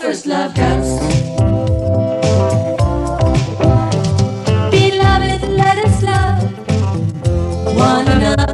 فسلاس لوٹا